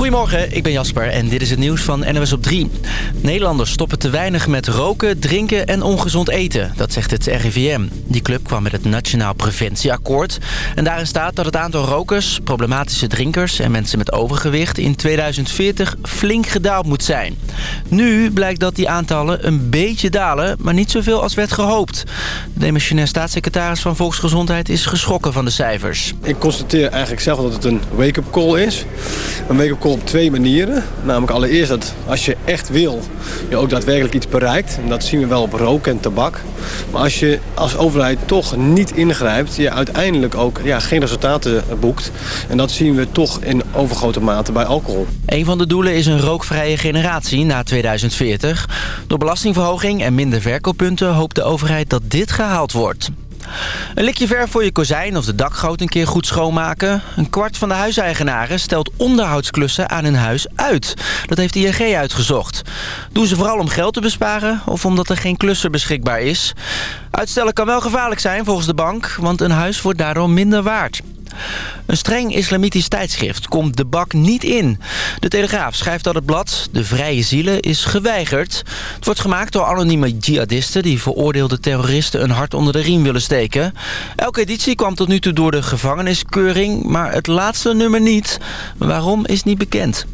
Goedemorgen, ik ben Jasper en dit is het nieuws van NWS op 3. Nederlanders stoppen te weinig met roken, drinken en ongezond eten. Dat zegt het RIVM. Die club kwam met het Nationaal Preventieakkoord. En daarin staat dat het aantal rokers, problematische drinkers en mensen met overgewicht... in 2040 flink gedaald moet zijn. Nu blijkt dat die aantallen een beetje dalen, maar niet zoveel als werd gehoopt. De demissionair staatssecretaris van Volksgezondheid is geschrokken van de cijfers. Ik constateer eigenlijk zelf dat het een wake-up call is. Een wake-up op twee manieren. Namelijk allereerst dat als je echt wil, je ook daadwerkelijk iets bereikt. En dat zien we wel op rook en tabak. Maar als je als overheid toch niet ingrijpt, je uiteindelijk ook ja, geen resultaten boekt. En dat zien we toch in overgrote mate bij alcohol. Een van de doelen is een rookvrije generatie na 2040. Door belastingverhoging en minder verkooppunten hoopt de overheid dat dit gehaald wordt. Een likje verf voor je kozijn of de dakgoot een keer goed schoonmaken. Een kwart van de huiseigenaren stelt onderhoudsklussen aan hun huis uit. Dat heeft ING uitgezocht. Doen ze vooral om geld te besparen of omdat er geen klusser beschikbaar is? Uitstellen kan wel gevaarlijk zijn volgens de bank, want een huis wordt daardoor minder waard. Een streng islamitisch tijdschrift komt de bak niet in. De Telegraaf schrijft dat het blad, De Vrije Zielen, is geweigerd. Het wordt gemaakt door anonieme jihadisten... die veroordeelde terroristen een hart onder de riem willen steken. Elke editie kwam tot nu toe door de gevangeniskeuring... maar het laatste nummer niet. Waarom is niet bekend.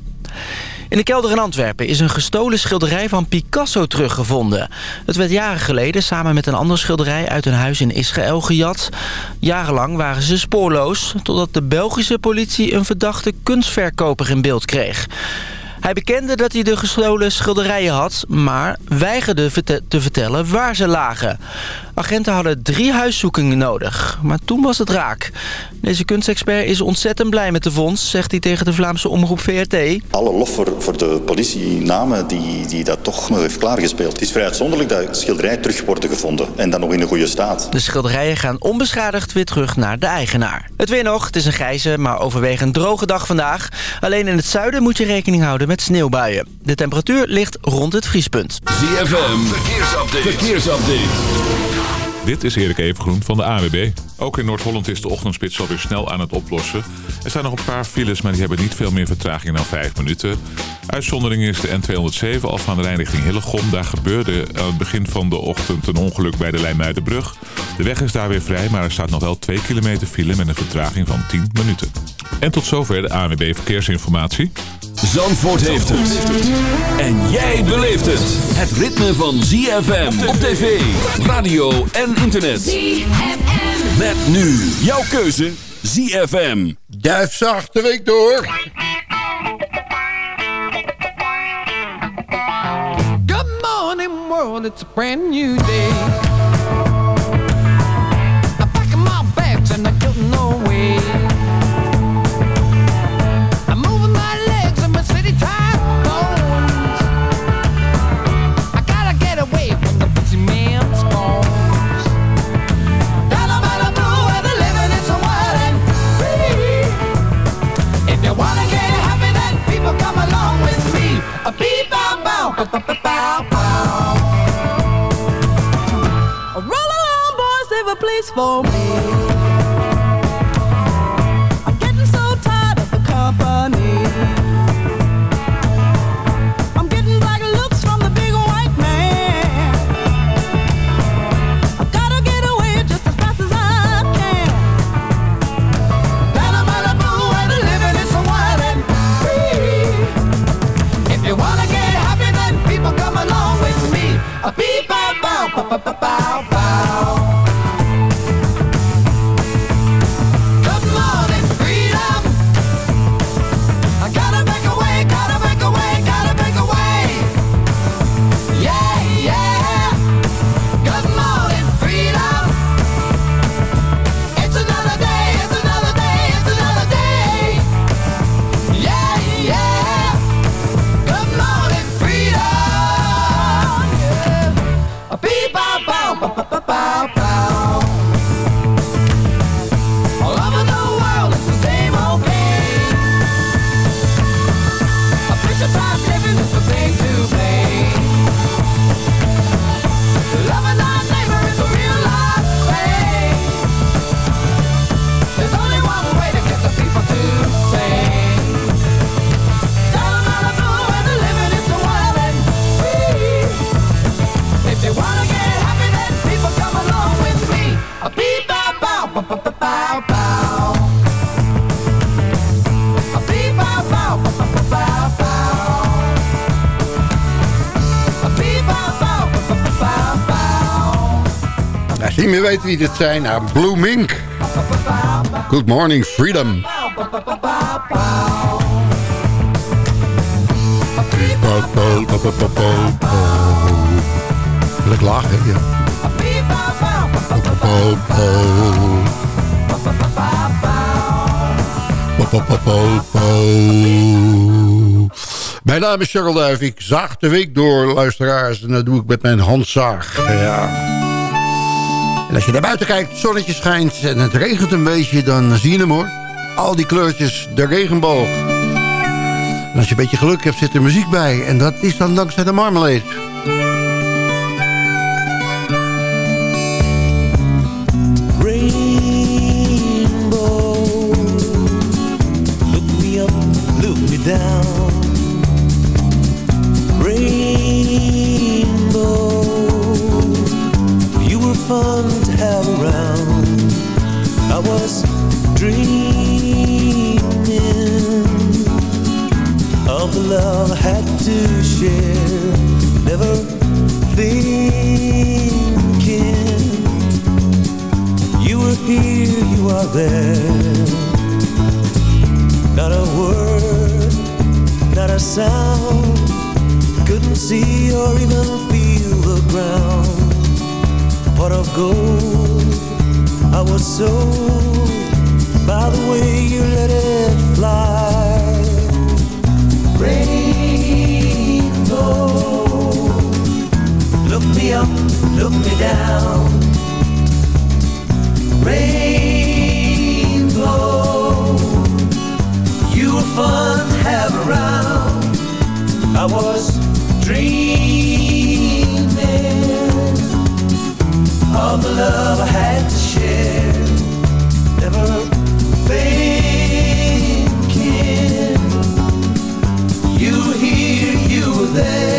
In de kelder in Antwerpen is een gestolen schilderij van Picasso teruggevonden. Het werd jaren geleden samen met een ander schilderij uit een huis in Israël gejat. Jarenlang waren ze spoorloos, totdat de Belgische politie een verdachte kunstverkoper in beeld kreeg. Hij bekende dat hij de gestolen schilderijen had, maar weigerde te vertellen waar ze lagen. Agenten hadden drie huiszoekingen nodig, maar toen was het raak. Deze kunstexpert is ontzettend blij met de vondst, zegt hij tegen de Vlaamse omroep VRT. Alle lof voor, voor de politienamen die, die dat toch nog heeft klaargespeeld. Het is vrij uitzonderlijk dat schilderijen terug worden gevonden en dan nog in een goede staat. De schilderijen gaan onbeschadigd weer terug naar de eigenaar. Het weer nog, het is een grijze, maar overwegend droge dag vandaag. Alleen in het zuiden moet je rekening houden met sneeuwbuien. De temperatuur ligt rond het vriespunt. ZFM, verkeersupdate. verkeersupdate. Dit is Erik Evengroen van de AWB. Ook in Noord-Holland is de ochtendspits alweer snel aan het oplossen. Er staan nog een paar files, maar die hebben niet veel meer vertraging dan 5 minuten. Uitzondering is de N207 al van de lijn richting Hillegom. Daar gebeurde aan het begin van de ochtend een ongeluk bij de Lijnmuidenbrug. De weg is daar weer vrij, maar er staat nog wel 2 kilometer file met een vertraging van 10 minuten. En tot zover de AWB Verkeersinformatie. Zandvoort heeft het. En jij beleeft het. Het ritme van ZFM op tv, radio en internet. ZFM. Met nu jouw keuze ZFM. Duif zacht de week door. Good morning world, it's a brand new day. Roll along, boys, save a place for me. Wie dit zijn, nou, Blue Mink. Good morning, freedom. Lekker laag, hè? Ja. Mijn naam is Charles Duif. Ik zaag de week door, luisteraars. En dat doe ik met mijn handzaag. Ja. En als je naar buiten kijkt, het zonnetje schijnt en het regent een beetje... dan zie je hem hoor. Al die kleurtjes, de regenboog. En als je een beetje geluk hebt, zit er muziek bij. En dat is dan dankzij de marmalade. There.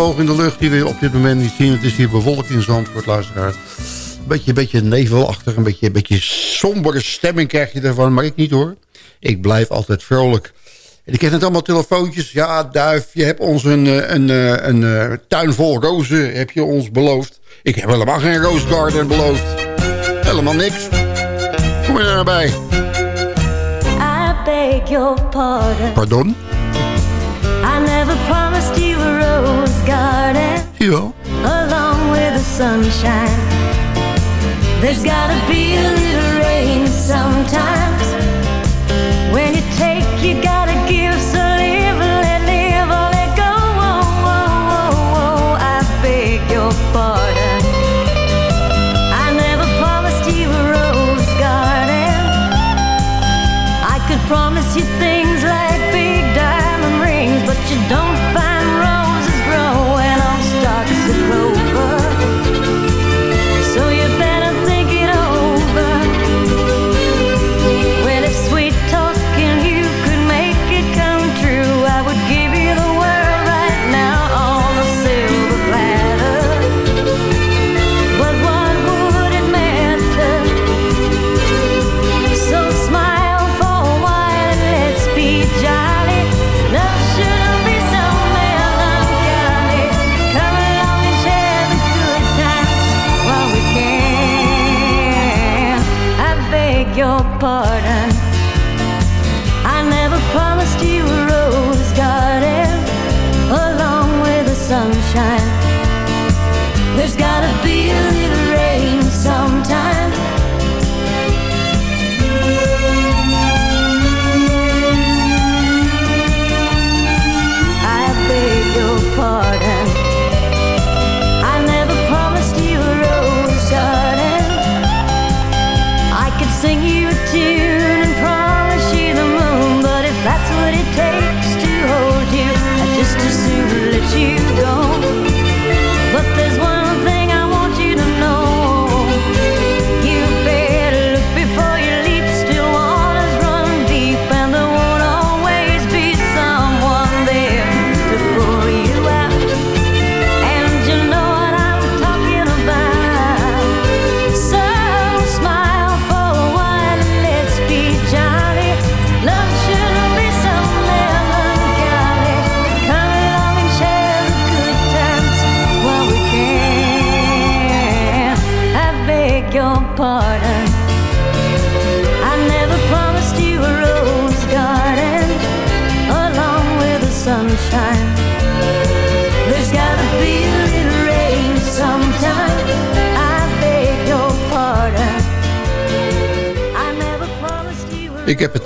Regenboog in de lucht... die we op dit moment niet zien. Het is hier bewolkt in Zandvoort, luisteraar. Een beetje, beetje nevelachtig, een beetje, een beetje sombere stemming krijg je ervan. Maar ik niet hoor. Ik blijf altijd vrolijk. En ik krijg net allemaal telefoontjes. Ja, Duif, je hebt ons een, eh, een, eh, een, een tuin vol rozen heb je ons beloofd. Ik heb helemaal geen rose garden beloofd. Helemaal niks. Kom je daarbij? I beg your pardon. Pardon? I never promised you a rose garden. Along with the sunshine. There's gotta be a little rain sometimes. When you take, you gotta give. So live, let live, or let go. Oh, oh, oh, oh. I beg your pardon. I never promised you a rose garden. I could promise you things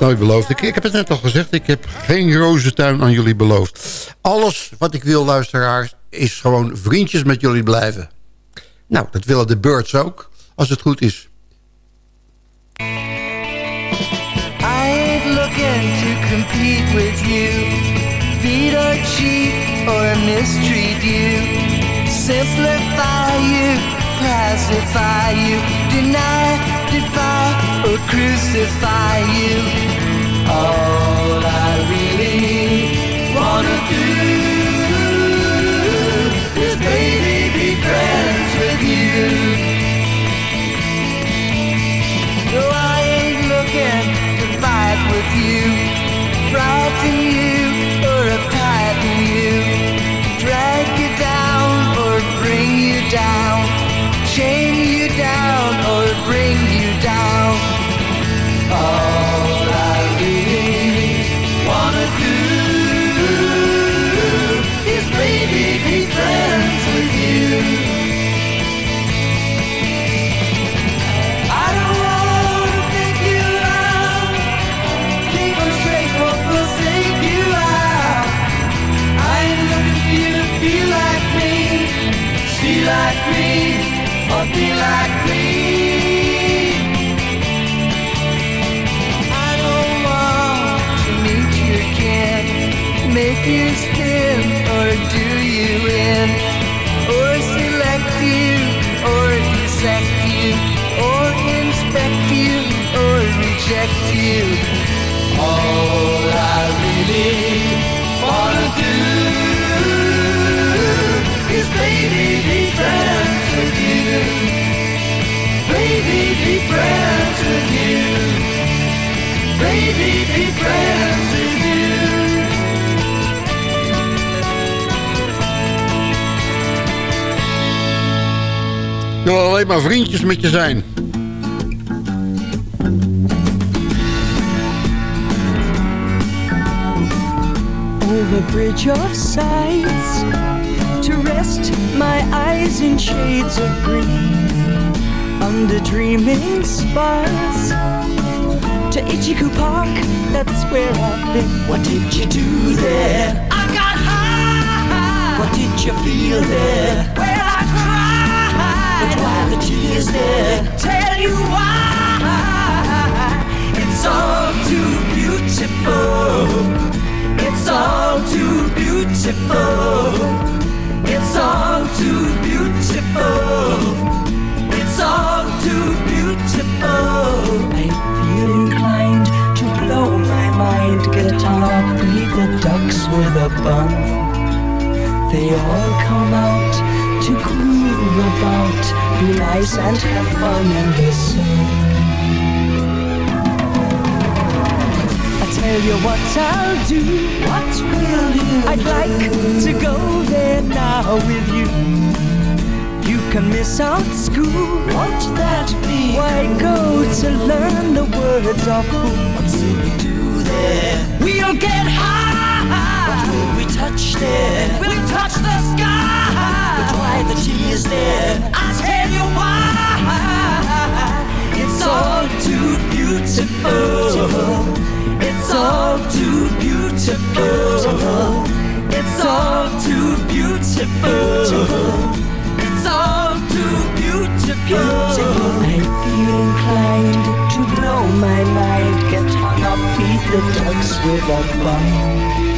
nooit beloofd. Ik, ik heb het net al gezegd. Ik heb geen rozentuin aan jullie beloofd. Alles wat ik wil, luisteraars, is gewoon vriendjes met jullie blijven. Nou, dat willen de birds ook, als het goed is. To compete with you. Or you. You. Deny, defy or crucify you. All I really wanna do vriendjes met je zijn. over bridge of sights to rest my eyes in shades of green. Under dreaming spires to Ichiku Park that's where I've been. What did you do there? I got high. What did you feel there why the tears there tell you why it's all too beautiful it's all too beautiful. It's all too beautiful. It's all too beautiful. I feel inclined to blow my mind. Guitar, beat the ducks with a bun. They all come out to groove about, be nice and have fun in the sun. tell you what I'll do. What will you I'd like to go there now with you. You can miss out school. Won't that be? Why go to learn the words of who? What's we do there? We'll get high. Will we touch there? We'll touch the sky. But why the tears there? I'll tell you why. It's all too beautiful. It's all too beautiful. It's all too beautiful. It's all too beautiful. I feel inclined to blow my mind. Get hung up, beat the ducks with a bun.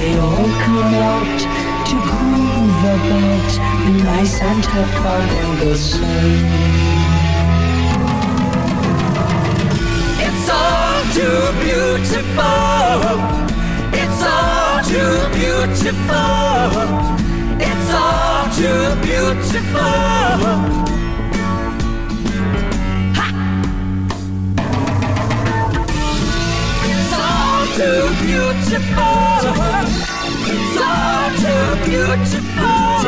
They all come out to groove about, nice and have fun in the sun. It's all too beautiful. It's all too beautiful. It's all too beautiful. Too beautiful. It's all too beautiful.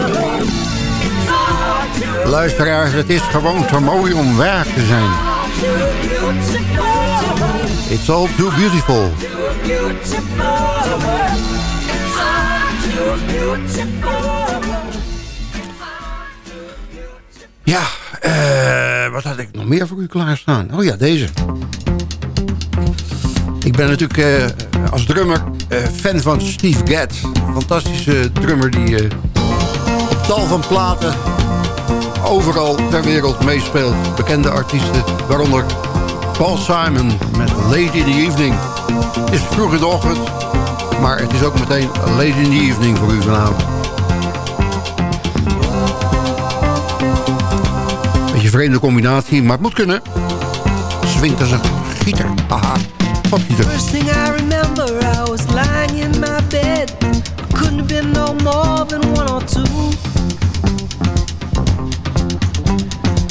It's all too Luisteraars, het is gewoon te mooi om waar te zijn. too beautiful. It's all too beautiful. Too beautiful. It's all too beautiful. Ja, eh, wat had ik nog meer voor u klaarstaan? Oh ja, deze. Ik ben natuurlijk eh, als drummer eh, fan van Steve Gadd. Fantastische drummer die eh, op tal van platen overal ter wereld meespeelt. Bekende artiesten, waaronder Paul Simon met Late in the Evening. Het is vroeg in de ochtend, maar het is ook meteen Late in the Evening voor u vanavond. Beetje vreemde combinatie, maar het moet kunnen. Swingt als een gieter. Gieter. First thing I remember, I was lying in my bed. Couldn't have been no more than one or two.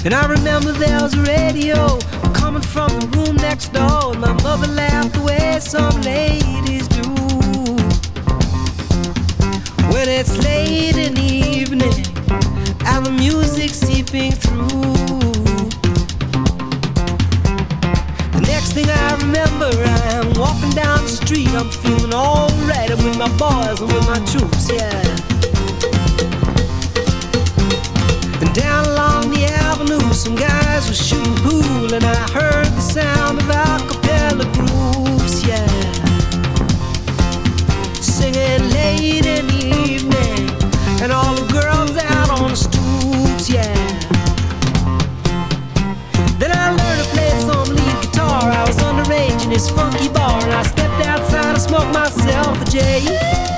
And I remember there was a radio coming from the room next door. And my mother laughed the way some ladies do. When it's late in the evening and the music seeping through. Next thing I remember, I'm walking down the street. I'm feeling alright. I'm with my boys and with my troops, yeah. And down along the avenue, some guys were shooting pool, and I heard the sound of a cappella groups, yeah. Singing late in the evening, and all the girls this funky bar, and I stepped outside and smoked myself a J.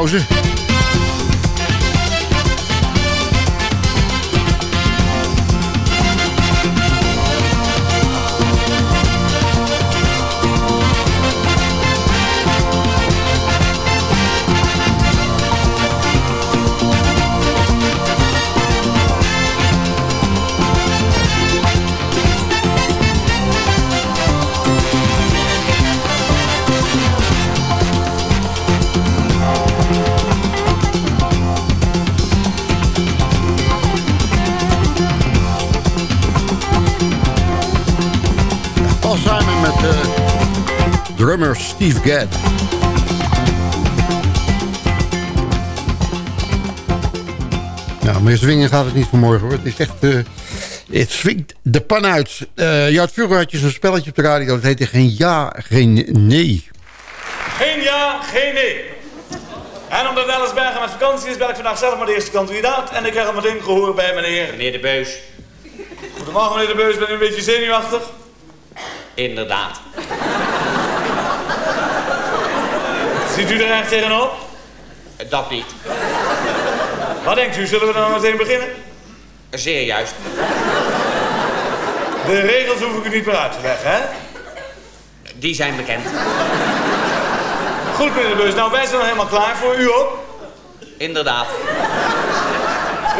pauze. Drummer Steve Gadd. Nou, meer zwingen gaat het niet vanmorgen hoor. Het is echt... eh, het swingt de pan uit. Eh ja, vroeger had je zo'n spelletje op de radio. Dat heette geen ja, geen nee. Geen ja, geen nee. En omdat Ellisbergen met vakantie is, ben ik vandaag zelf maar de eerste kandidaat. En ik heb al meteen gehoord bij meneer... Meneer de Beus. Goedemorgen meneer de Beus, ben u een beetje zenuwachtig? Inderdaad. Ziet u er echt tegenop? Dat niet. Wat denkt u, zullen we dan meteen beginnen? Zeer juist. De regels hoef ik u niet meer uit te leggen, hè? Die zijn bekend. Goed meneer de nou wij zijn nog helemaal klaar voor u ook. Inderdaad.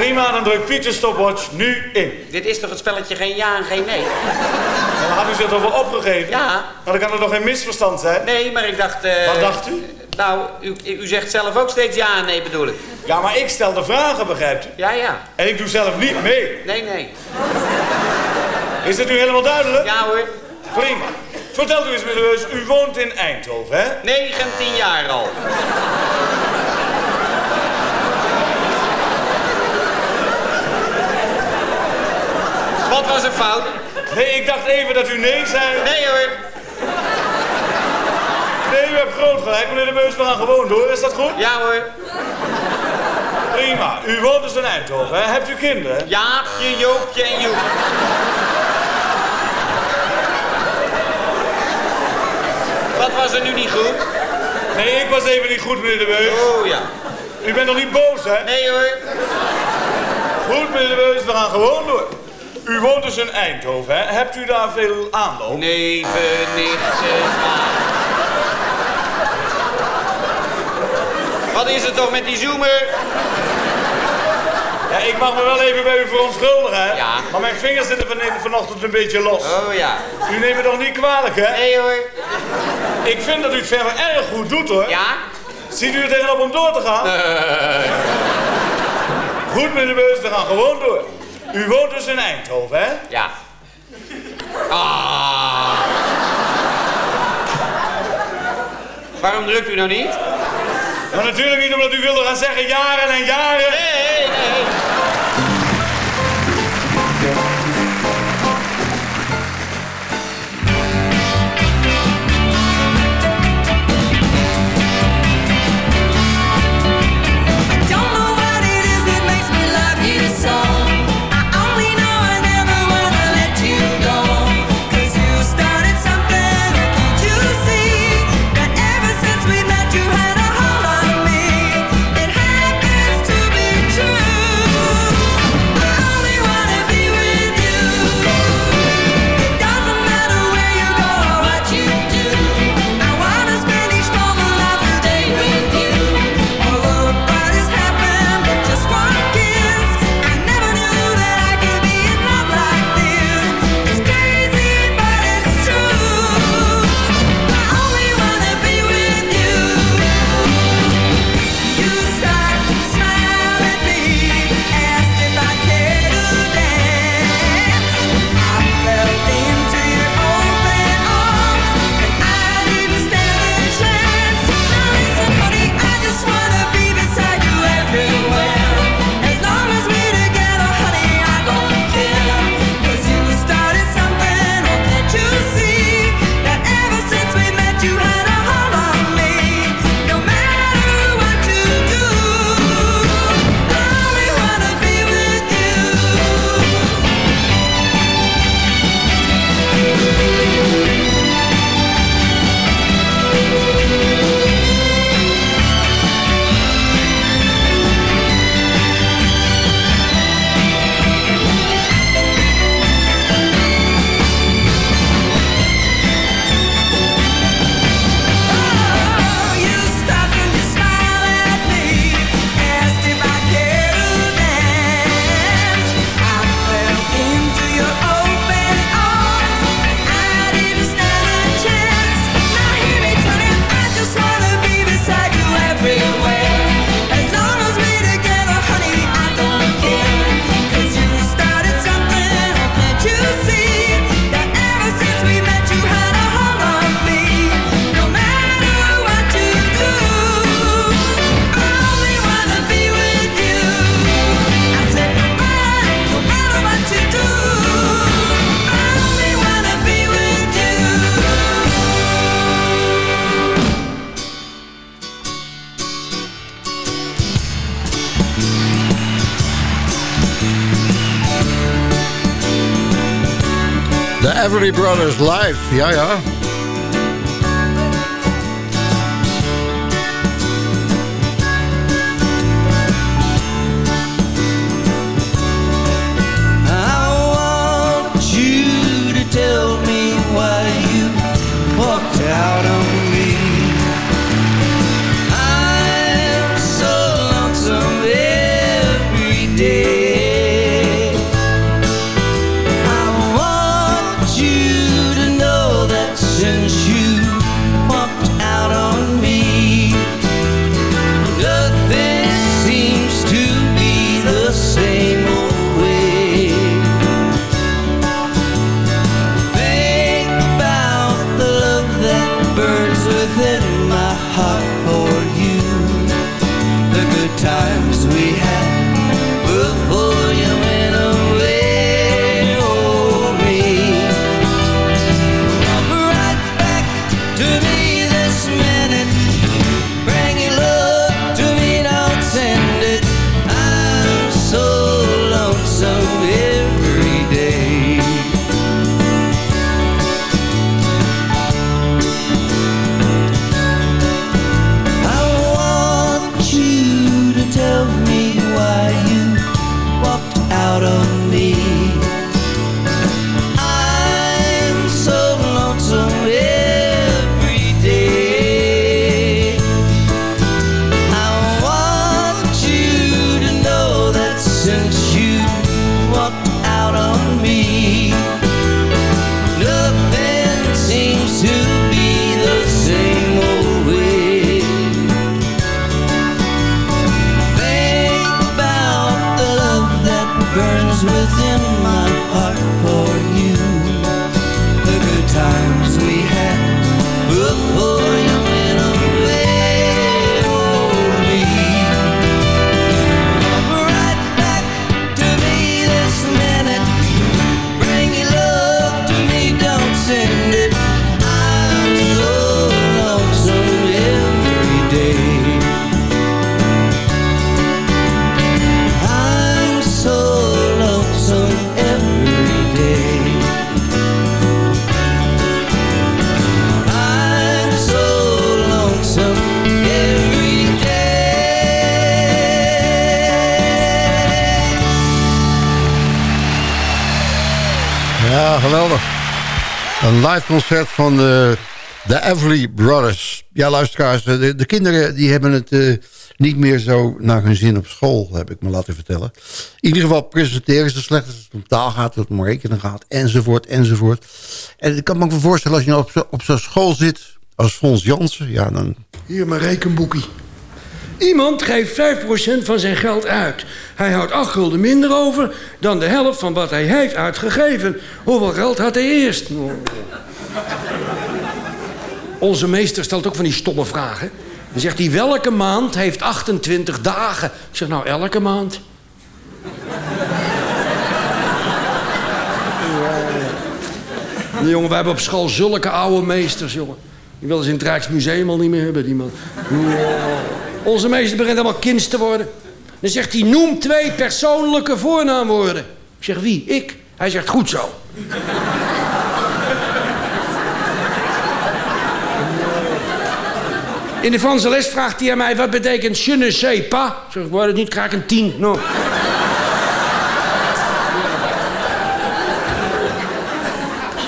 Prima, dan drukt Pieter stopwatch nu in. Dit is toch het spelletje geen ja en geen nee? Dan had u zich toch wel opgegeven? Ja. Maar dan kan er nog geen misverstand zijn? Nee, maar ik dacht... eh, Wat dacht u? Nou, u, u zegt zelf ook steeds ja en nee bedoel ik. Ja, maar ik stel de vragen, begrijpt u? Ja, ja. En ik doe zelf niet mee. Nee, nee. Is dat nu helemaal duidelijk? Ja hoor. Prima. Vertelt u eens, meneer u woont in Eindhoven, hè? 19 jaar al. Wat was er fout? Nee, ik dacht even dat u nee zei. Nee hoor. Nee, u hebt groot gelijk, meneer de Beus. We gaan gewoon door. Is dat goed? Ja hoor. Prima. U woont dus in Eindhoven, hè? Hebt u kinderen? Jaapje, Joopje en Joep. Wat was er nu niet goed? Nee, ik was even niet goed, meneer de Beus. Oh ja. U bent nog niet boos, hè? Nee hoor. Goed, meneer de Beus. We gaan gewoon door. U woont dus in Eindhoven, hè? Hebt u daar veel aanloop? Neven, nichten, Wat is het toch met die zoomer? Ja, ik mag me wel even bij u verontschuldigen, hè? Ja. Maar mijn vingers zitten van, vanochtend een beetje los. Oh ja. U neemt me toch niet kwalijk, hè? Nee hoor. Ik vind dat u het verder erg goed doet, hoor. Ja? Ziet u er tegenop om door te gaan? Goed, meneer de Beus, we gaan gewoon door. U woont dus in Eindhoven, hè? Ja. Ah. Waarom drukt u nou niet? Maar natuurlijk niet omdat u wilde gaan zeggen jaren en jaren. Nee, nee. Brothers live. Ja, ja. Concert van de, de Everly Brothers. Ja, luisteraars, de, de kinderen die hebben het eh, niet meer zo naar hun zin op school, heb ik me laten vertellen. In ieder geval presenteren ze slecht als het om taal gaat, als het om rekenen gaat, enzovoort, enzovoort. En ik kan me ook voorstellen, als je nou op zo- zo'n school zit, als Fons Jansen, ja, dan... Hier mijn rekenboekie. Iemand geeft 5% van zijn geld uit. Hij houdt 8 gulden minder over dan de helft van wat hij heeft uitgegeven. Hoeveel geld had hij eerst? Onze meester stelt ook van die stomme vragen. Dan zegt hij, welke maand heeft 28 dagen? Ik zeg, nou, elke maand. Jongen, we hebben op school zulke oude meesters, jongen. Die willen ze in het Rijksmuseum al niet meer hebben, die man. Onze meester begint helemaal kind te worden. Dan zegt hij, noem twee persoonlijke voornaamwoorden. Ik zeg, wie? Ik. Hij zegt, goed zo. In de Franse les vraagt hij aan mij, wat betekent je ne sais pas? Ik zeg, ik word het niet, krijg een tien. No.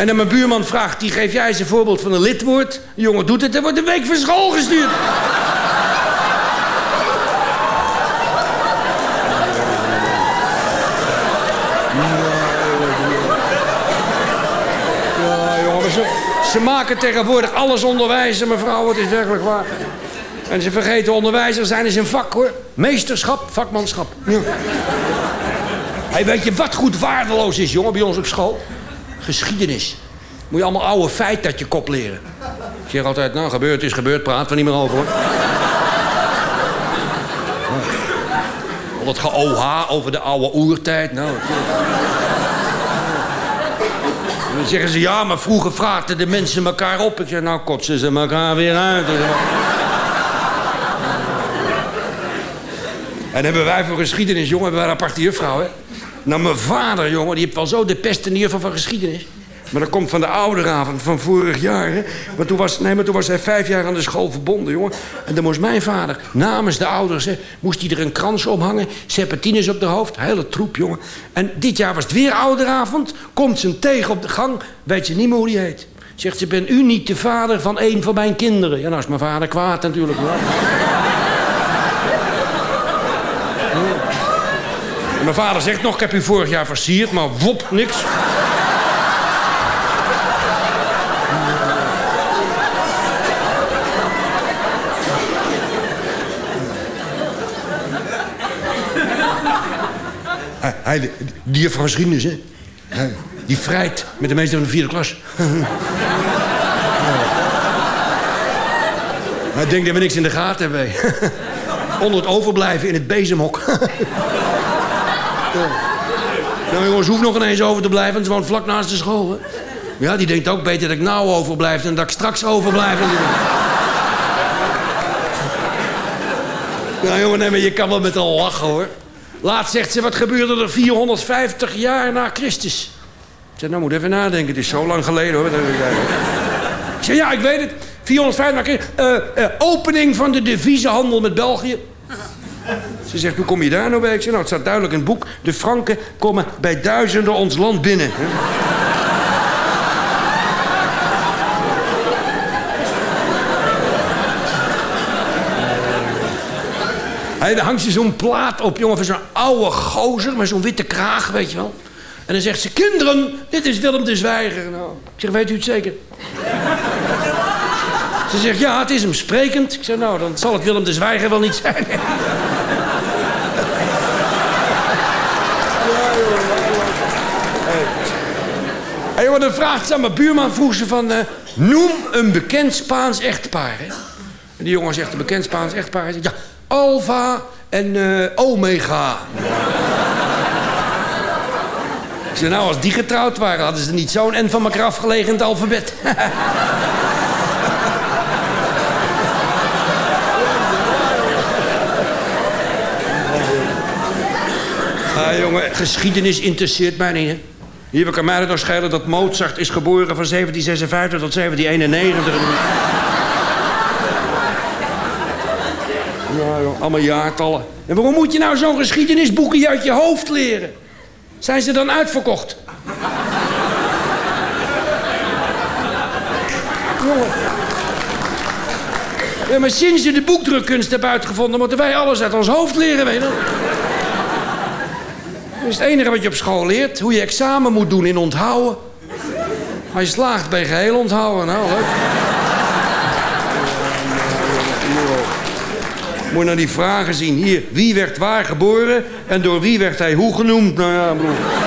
En dan mijn buurman vraagt, die geef jij eens een voorbeeld van een lidwoord. Jongen doet het en wordt een week van school gestuurd. Ja, jongen, ze, ze maken tegenwoordig alles onderwijzen, mevrouw. Het is werkelijk waar. En ze vergeten onderwijzer zijn is een vak, hoor. Meesterschap, vakmanschap. Ja. Hey, weet je wat goed waardeloos is, jongen, bij ons op school? Geschiedenis. Moet je allemaal oude feiten uit je kop leren. Ik zeg altijd, nou, gebeurd is gebeurd, praat er niet meer over, hoor. Al dat ge-OH over de oude oertijd, nou... Dan zeggen ze, ja, maar vroeger vraagden de mensen elkaar op. Ik zeg, nou kotsen ze elkaar weer uit. En hebben wij voor geschiedenis, jongen, hebben wij een aparte juffrouw, hè? Nou, mijn vader, jongen, die heeft wel zo de pest in de van geschiedenis. Maar dat komt van de ouderavond van vorig jaar. Hè? Maar toen was, nee, maar toen was hij vijf jaar aan de school verbonden, jongen. En dan moest mijn vader namens de ouders... Hè, moest hij er een krans omhangen. Serpentines op de hoofd. Hele troep, jongen. En dit jaar was het weer ouderavond. Komt ze tegen op de gang. Weet ze niet meer hoe die heet. Zegt ze, ben u niet de vader van een van mijn kinderen? Ja, nou is mijn vader kwaad natuurlijk. Hoor. En mijn vader zegt nog, ik heb u vorig jaar versierd, maar wop, niks. Hij, hij, die van geschiedenis, hè? Hij- die vrijt met de meester van de vierde klas. Hij denkt dat we niks in de gaten hebben. Onder het overblijven in het bezemhok. Nou jongens, hoeft nog ineens over te blijven, want ze woont vlak naast de school. Hè? Ja, die denkt ook beter dat ik nou overblijf dan dat ik straks overblijf. Ja, jongen, maar je kan wel met een lachen, hoor. Laatst zegt ze, wat gebeurde er 450 jaar na Christus? Ik zeg, nou moet even nadenken, het is zo lang geleden, hoor. Ik zeg, ja, ik weet het. 450 na Christus. Eh, eh, opening van de deviezenhandel met België. Ze zegt, hoe kom je daar nou bij? Ik zeg, nou, het staat duidelijk in het boek. De Franken komen bij duizenden ons land binnen. hè. Daar hangt ze zo'n plaat op, jongen, van zo'n oude gozer... met zo'n witte kraag, weet je wel. En dan zegt ze, kinderen, dit is Willem de Zwijger. Nou, ik zeg, weet u het zeker? Ze zegt, ja, het is hem sprekend. Ik zeg, nou, dan zal het Willem de Zwijger wel niet zijn. Hé, jongen, dan vraagt aan mijn buurman, vroeg ze van... eh, noem een bekend Spaans echtpaar, hè? En die jongen zegt, een bekend Spaans echtpaar. Hij zegt, ja, Alfa en eh, Omega. Ik nou, als die getrouwd waren... hadden ze niet zo'n en van elkaar afgelegen in het alfabet. Ah, jongen, geschiedenis interesseert mij niet. Hier kan mij het nog schelen dat Mozart is geboren van 1756 tot 1791. Ja, joh, allemaal jaartallen. En waarom moet je nou zo'n geschiedenisboekje uit je hoofd leren? Zijn ze dan uitverkocht? Ja, maar sinds je de boekdrukkunst hebt uitgevonden... moeten wij alles uit ons hoofd leren, weet je. Dat is het enige wat je op school leert. Hoe je examen moet doen in onthouden. Als je slaagt je geheel onthouden. Nou, leuk. Moet je die vragen zien. Hier, wie werd waar geboren en door wie werd hij hoe genoemd? Nou ja, broer.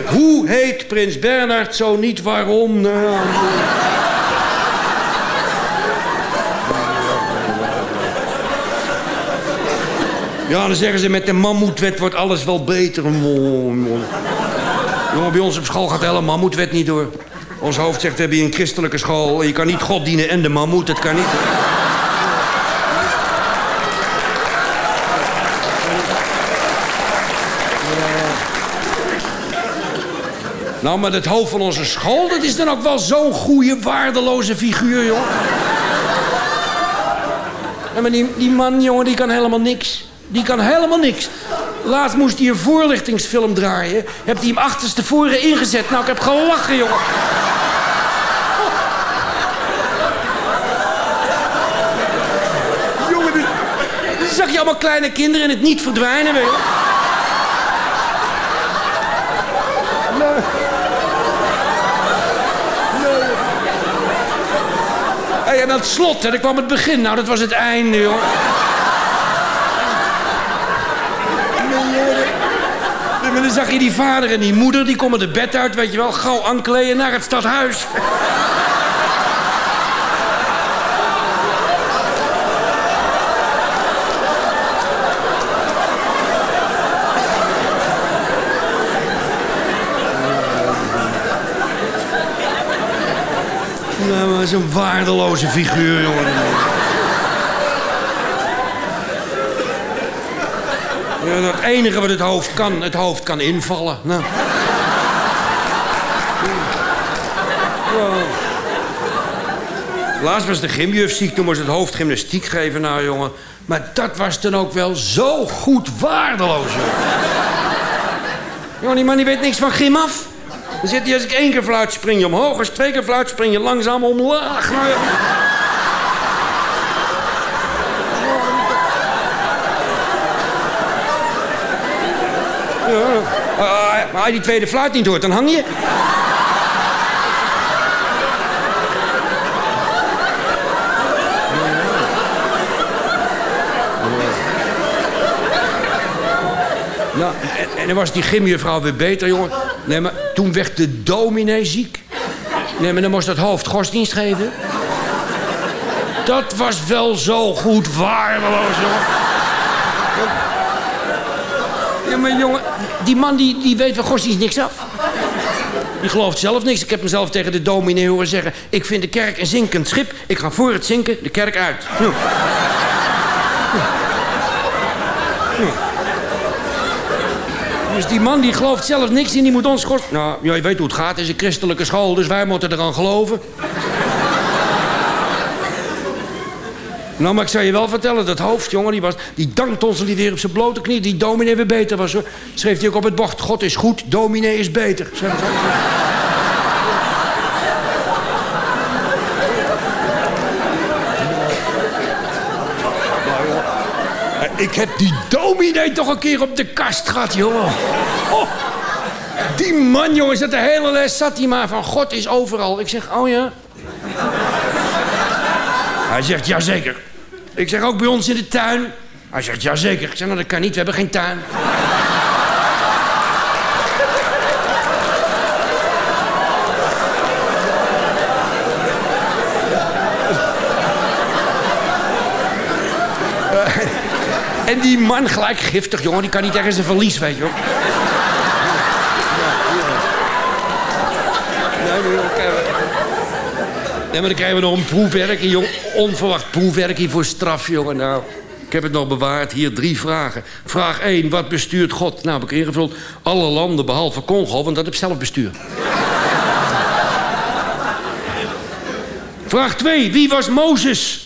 Hoe heet prins Bernhard zo niet waarom? Nou ja, dan zeggen ze met de mammoetwet wordt alles wel beter. Jongen, bij ons op school gaat de hele mammoetwet niet door. Ons hoofd zegt, hebben hier een christelijke school. Je kan niet God dienen en de mammoet, dat kan niet. Nou, maar het hoofd van onze school, dat is dan ook wel zo'n goede, waardeloze figuur, joh. Ja, maar die, die man, jongen, die kan helemaal niks. Die kan helemaal niks. Laatst moest hij een voorlichtingsfilm draaien. Heb hij hem achterstevoren ingezet. Nou, ik heb gelachen, jongen. jongen, dit, dit zag je allemaal kleine kinderen en het niet verdwijnen, weet je. Nee. Nee. Hey, en aan het slot, hè, daar kwam het begin. Nou, dat was het einde. Nee, maar dan zag je die vader en die moeder, die komen de bed uit, weet je wel, gauw aankleden naar het stadhuis. is een waardeloze figuur, jongen. Ja, het enige wat het hoofd kan, het hoofd kan invallen. Nou. Laatst was de gymjuf ziek, toen moest het hoofd gymnastiek geven. Nou, jongen. Maar dat was dan ook wel zo goed waardeloos, jongen. jongen, die man die weet niks van gym af. Dan zit hij als ik één keer fluit, spring je omhoog. Als twee keer fluit, spring je langzaam omlaag. Ja. Maar je die tweede fluit niet hoort, dan hang je. Nou, en, en dan was die gymjuffrouw weer beter, jongen. Nee, maar toen werd de dominee ziek. Nee, maar dan moest dat hoofd godsdienst geven. Dat was wel zo goed waardeloos, jongen. Ja, maar jongen, die man die, die weet van godsdienst niks af. Die gelooft zelf niks. Ik heb mezelf tegen de dominee horen zeggen... ik vind de kerk een zinkend schip. Ik ga voor het zinken de kerk uit. Dus die man die gelooft zelf niks in, die moet ons kosten. Nou, ja, je weet hoe het gaat. Het is een christelijke school, dus wij moeten eraan geloven. Nou, maar ik zou je wel vertellen, dat hoofd, jongen, die, was, die dankt ons die weer op zijn blote knie. Die dominee weer beter was, hoor. Schreef hij ook op het bord, God is goed, dominee is beter. Ik heb die dominee toch een keer op de kast gehad, jongen. Oh, die man, jongen, zat de hele les zat hij maar van God is overal. Ik zeg, oh ja. Hij zegt, jazeker. Ik zeg, ook bij ons in de tuin. Hij zegt, jazeker. Ik zeg, nou dat kan niet, we hebben geen tuin. En die man gelijk giftig, jongen. Die kan niet ergens een verlies, weet je wel. Nee, maar dan krijgen we- nog een proefwerkje, jong. Onverwacht proefwerkje voor straf, jongen. Nou, ik heb het nog bewaard. Hier drie vragen. Vraag 1. Wat bestuurt God? Nou, heb ik ingevuld. Alle landen behalve Congo, want dat heb zelfbestuur. Vraag 2. Wie was Mozes?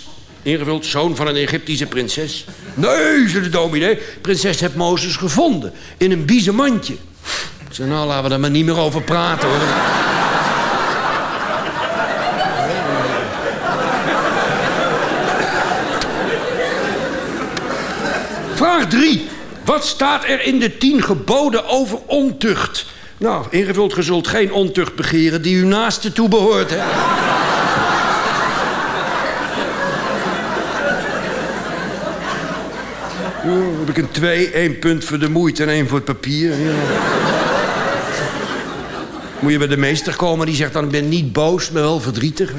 Ingevuld, zoon van een Egyptische prinses. Nee, zei de dominee. Prinses heeft Mozes gevonden. In een biezenmandje. Ik zei, nou, laten we daar maar niet meer over praten, hoor. Vraag 3. Wat staat er in de tien geboden over ontucht? Nou, ingevuld, ge zult geen ontucht begeren die uw naaste toebehoort, hè? Ja, dan heb ik een 2, één punt voor de moeite en één voor het papier. Ja. Moet je bij de meester komen, die zegt dan... ik ben niet boos, maar wel verdrietig.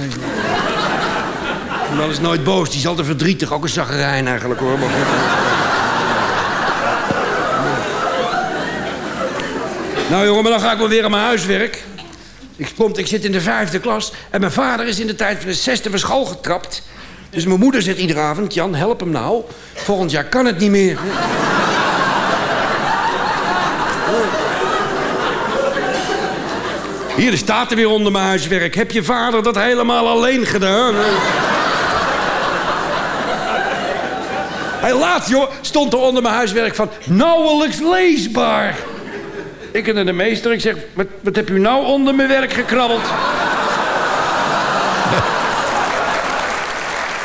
Die man is nooit boos, die is altijd verdrietig. Ook een zaggerijn eigenlijk, hoor. Maar goed. Nou jongen, maar dan ga ik wel weer aan mijn huiswerk. Ik, komt, ik zit in de vijfde klas en mijn vader is in de tijd van de zesde van school getrapt. Dus mijn moeder zegt iedere avond, Jan, help hem nou. Volgend jaar kan het niet meer. Hier er staat er weer onder mijn huiswerk. Heb je vader dat helemaal alleen gedaan? Hij laat, joh, stond er onder mijn huiswerk van... nauwelijks leesbaar. Ik en de meester, ik zeg... Wat, wat heb u nou onder mijn werk gekrabbeld?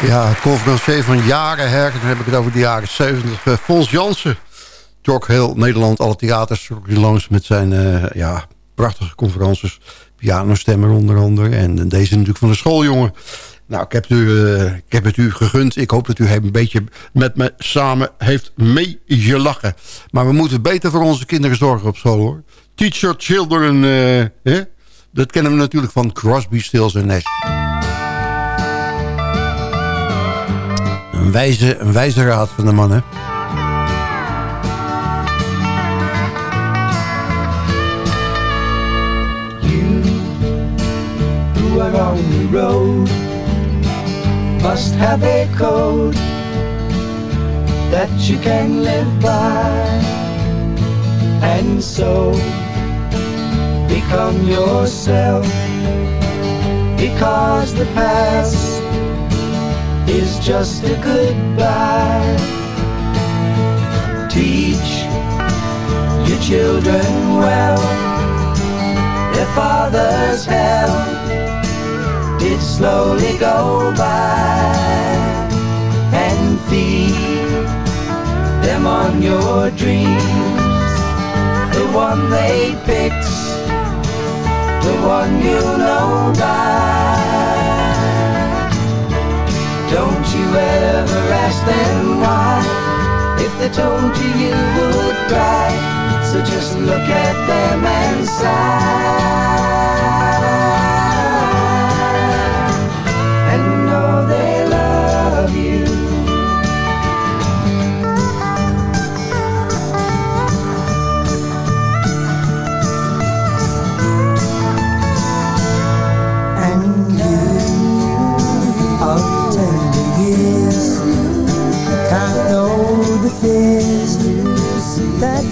Ja, het conferencier van jaren her, dan heb ik het over de jaren 70. eh, Fons Jansen trok heel Nederland, alle theaters langs met zijn eh, ja, prachtige conferences. Pianostemmer onder andere. En deze natuurlijk van de schooljongen. Nou, ik heb, u, eh, ik heb het u gegund. Ik hoop dat u een beetje met me samen heeft meegelachen. Maar we moeten beter voor onze kinderen zorgen op school, hoor. Teach your children, eh, hè? dat kennen we natuurlijk van Crosby, Stills en Nash. Een wijze, een wijze raad van de man, hè? who are on the road must have a code that you can live by. And so become yourself because the past is just a goodbye. Teach your children well. Their father's hell did slowly go by and feed them on your dreams. The one they picked, the one you know by. Don't you ever ask them why. If they told you you would cry, so just look at them and sigh.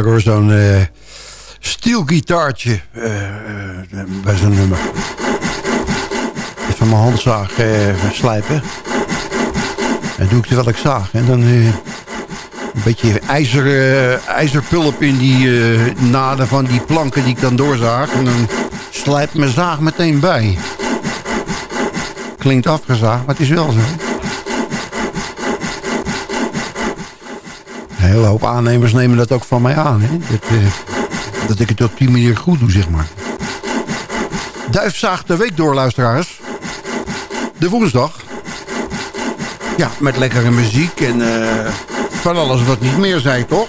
Lekker hoor, zo'n eh stielgitaartje eh, eh, bij zo'n nummer. Even mijn handzaag slijpen. En doe ik terwijl ik zaag. En dan een beetje ijzer, ijzerpulp in die naden van die planken die ik dan doorzaag. En dan slijpt mijn zaag meteen bij. Klinkt afgezaagd, maar het is wel zo. Een hele hoop aannemers nemen dat ook van mij aan. Hè? Dat, eh, dat ik het op die manier goed doe, zeg maar. Duifzaag de week door, luisteraars. De woensdag. Ja, met lekkere muziek en eh, van alles wat niet meer zei, toch?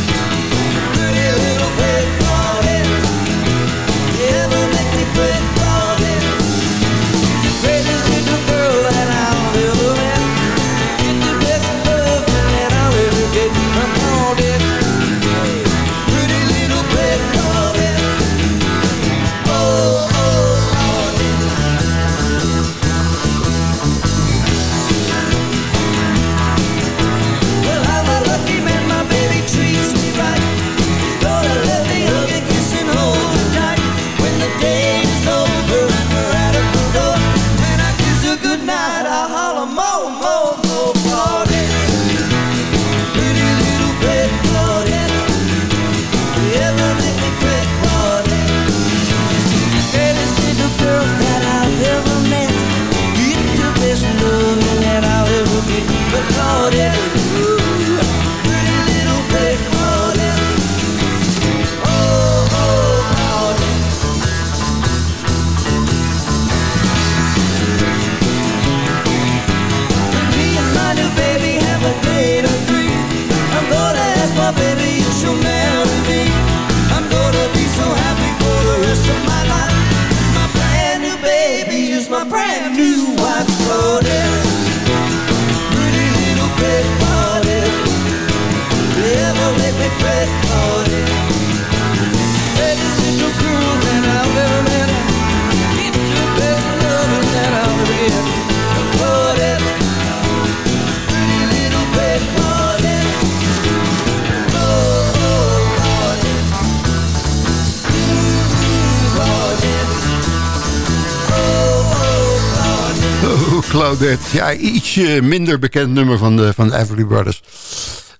Ja, ietsje minder bekend nummer van de, van de Everly Brothers.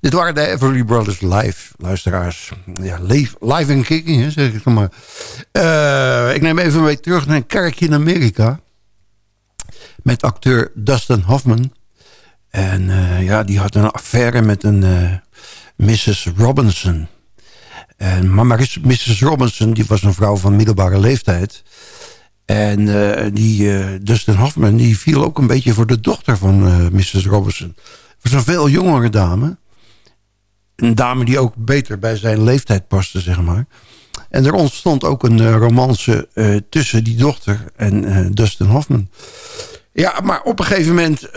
Dit waren de Everly Brothers live, luisteraars. Ja, live, live kicking, zeg ik maar. Uh, ik neem even mee terug naar een kerkje in Amerika. Met acteur Dustin Hoffman. En uh, ja, die had een affaire met een uh, Mrs. Robinson. En, maar Mrs. Robinson, die was een vrouw van middelbare leeftijd... En uh, die uh, Dustin Hoffman die viel ook een beetje voor de dochter van uh, Mrs. Robinson. Het was een veel jongere dame. Een dame die ook beter bij zijn leeftijd paste, zeg maar. En er ontstond ook een romance tussen die dochter en Dustin Hoffman. Ja, maar op een gegeven moment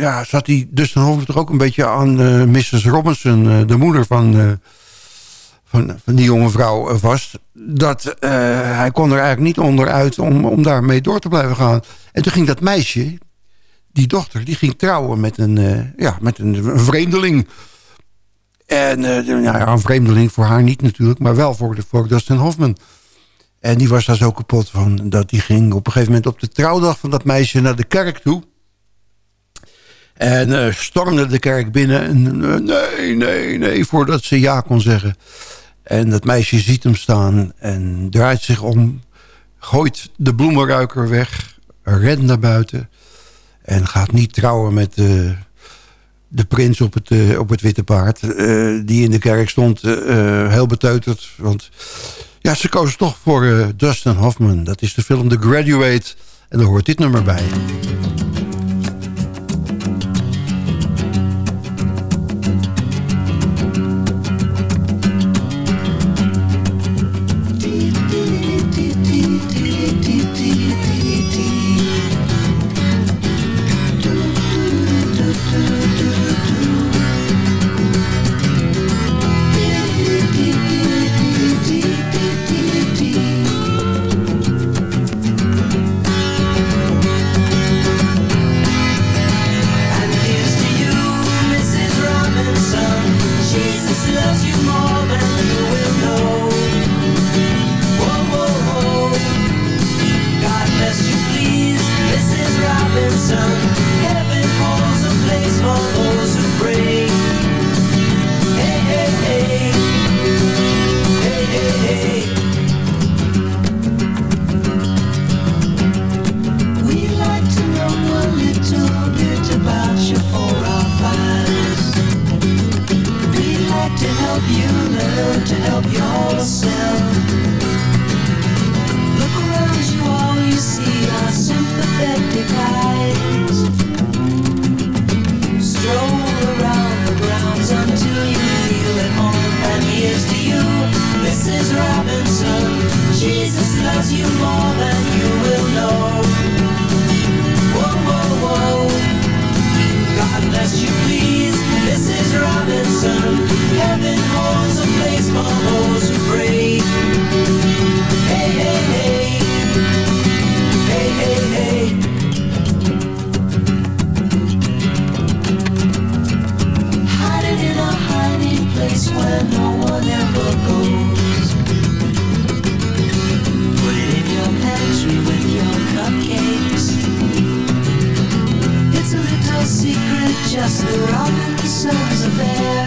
ja, zat die Dustin Hoffman toch ook een beetje aan Mrs. Robinson, de moeder van van, van die jonge vrouw vast. Dat uh, hij kon er eigenlijk niet onderuit om, om daarmee door te blijven gaan. En toen ging dat meisje, die dochter, die ging trouwen met een, uh, ja, met een, vreemdeling. En nou ja, een vreemdeling voor haar niet natuurlijk, maar wel voor, de, voor Dustin Hoffman. En die was daar zo kapot van dat die ging op een gegeven moment op de trouwdag van dat meisje naar de kerk toe. En uh, stormde de kerk binnen en nee, nee, nee, voordat ze ja kon zeggen. En dat meisje ziet hem staan en draait zich om. Gooit de bloemenruiker weg. Rent naar buiten. En gaat niet trouwen met uh, de prins op het, uh, op het witte paard. Uh, die in de kerk stond heel beteuterd. Want ja, ze koos toch voor Dustin Hoffman. Dat is de film The Graduate. En daar hoort dit nummer bij. just the Robinsons affair.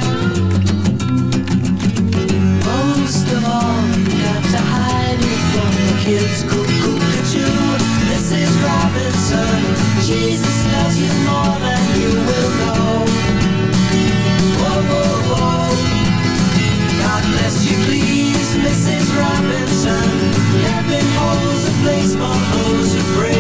Most of all, you got to hide it from the kids. Cuckoo, cuckoo, Mrs. Robinson. Jesus loves you more than you will know. Whoa, whoa, whoa. God bless you, please, Mrs. Robinson. Heaven holds a place for those who pray.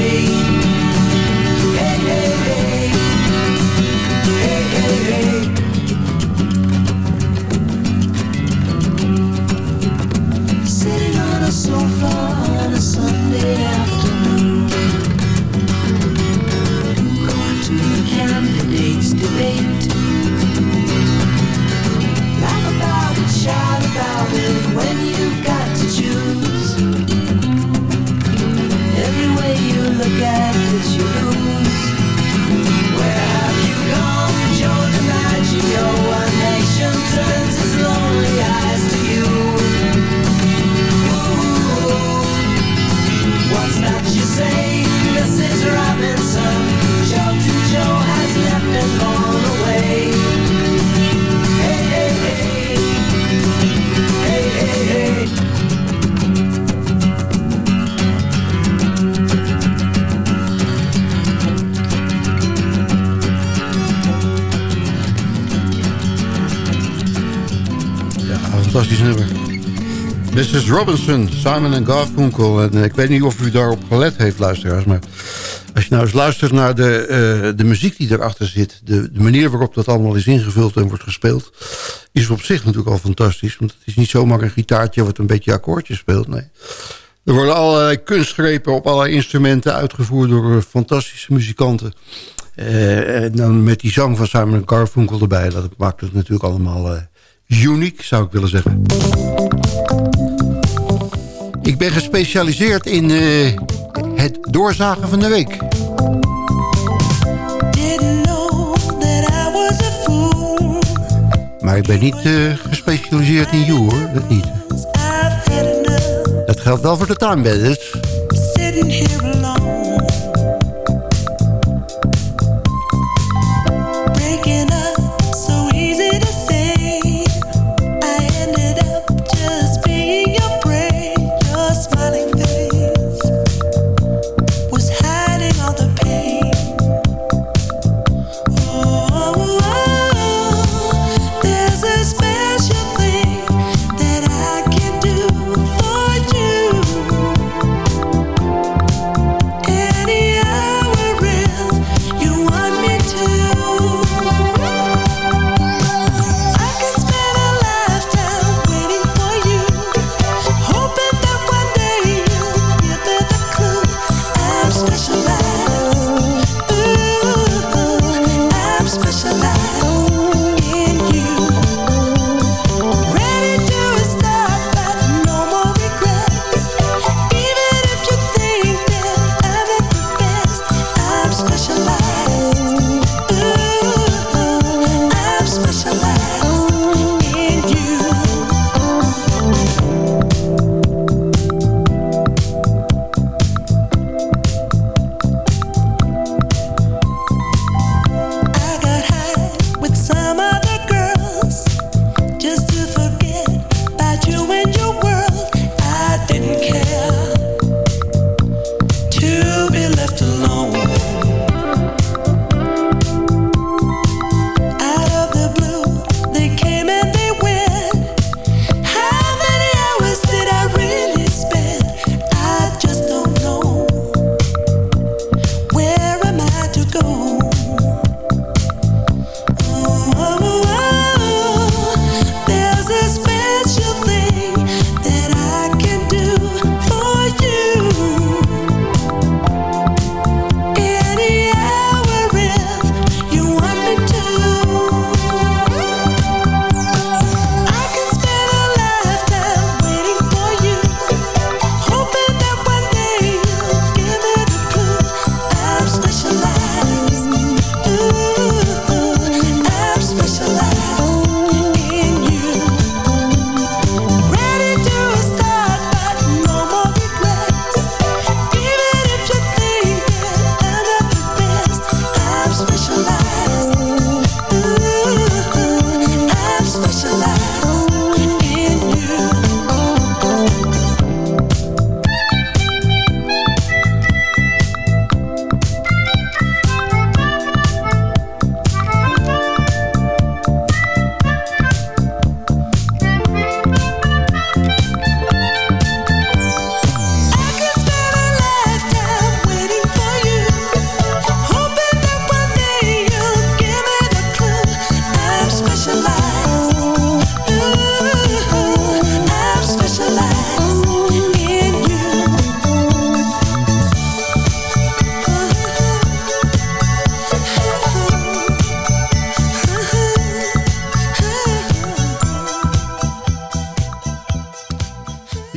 Fantastisch nummer. Mrs. Robinson, Simon en Garfunkel. En eh, ik weet niet of u daarop gelet heeft, luisteraars. Maar als je nou eens luistert naar de, eh, de muziek die erachter zit... De, de, manier waarop dat allemaal is ingevuld en wordt gespeeld... is op zich natuurlijk al fantastisch. Want het is niet zomaar een gitaartje wat een beetje akkoordjes speelt. Nee. Er worden allerlei kunstgrepen op allerlei instrumenten uitgevoerd... door eh, fantastische muzikanten. en dan met die zang van Simon Garfunkel erbij. Dat maakt het natuurlijk allemaal uniek, zou ik willen zeggen. Ik ben gespecialiseerd in uh, het doorzagen van de week. Maar ik ben niet uh, gespecialiseerd in you, hoor. Dat niet. Dat geldt wel voor de tuinbedders.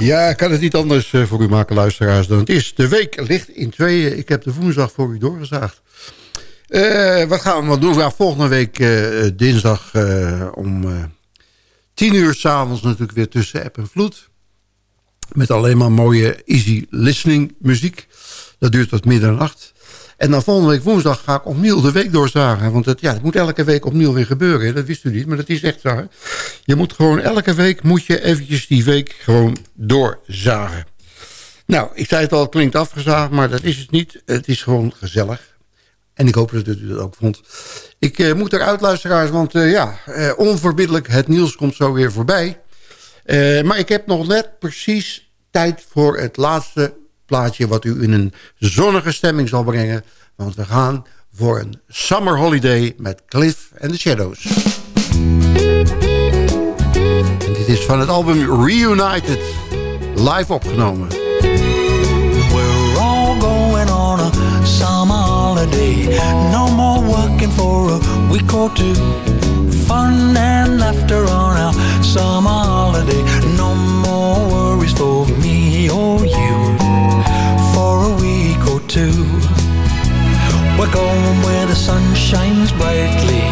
Ja, kan het niet anders eh, voor u maken, luisteraars, dan het is. De week ligt in tweeën. Ik heb de woensdag voor u doorgezaagd. Uh, wat gaan we doen? Ja, volgende week uh, dinsdag om tien uur s'avonds natuurlijk weer tussen app en vloed. Met alleen maar mooie easy listening muziek. Dat duurt tot middernacht. En dan volgende week woensdag ga ik opnieuw de week doorzagen. Want het, ja, het moet elke week opnieuw weer gebeuren. Dat wist u niet, maar dat is echt zo. Je moet gewoon elke week moet je eventjes die week gewoon doorzagen. Nou, ik zei het al, het klinkt afgezaagd, maar dat is het niet. Het is gewoon gezellig. En ik hoop dat u dat ook vond. Ik uh, moet eruit, luisteraars, want uh, ja, uh, onverbiddelijk, het nieuws komt zo weer voorbij. Eh, maar ik heb nog net precies tijd voor het laatste plaatje... wat u in een zonnige stemming zal brengen. Want we gaan voor een summer holiday met Cliff and the Shadows. En dit is van het album Reunited. Live opgenomen. We're all going on a summer holiday. No more working for a week or two. Fun and laughter on our summer holiday. No more worries for me or you. Week. We're going where the sun shines brightly.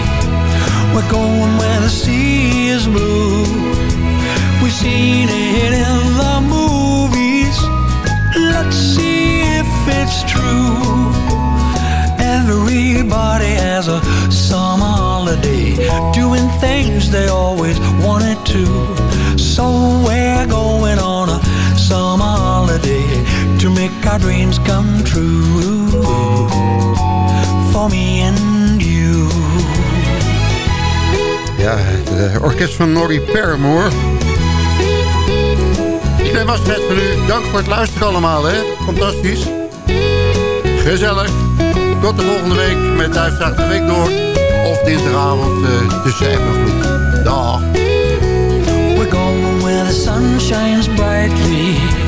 We're going where the sea is blue. We've seen it in the movies. Let's see if it's true. Everybody has a summer holiday, doing things they always wanted to. Make our dreams come true. For me and you. Ja, het eh, orkest van Norrie Paramore. Iedereen was net van u. Dank voor het luisteren allemaal, hè. Fantastisch. Gezellig. Tot de volgende week met Duitsdag de Week door. Of dinsdagavond uh, tussen app en vloed. Dag. We're going where the sun shines brightly.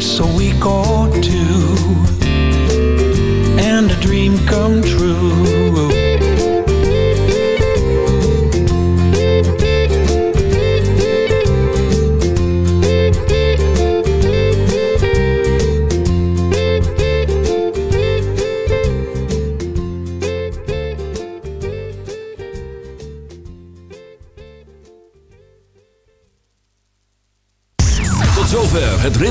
It's a week or two and a dream come true.